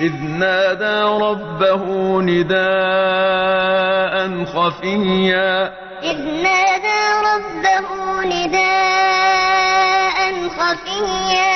إذ نادى ربه نداء خفيا. إذ نادى ربه نداء خفيا.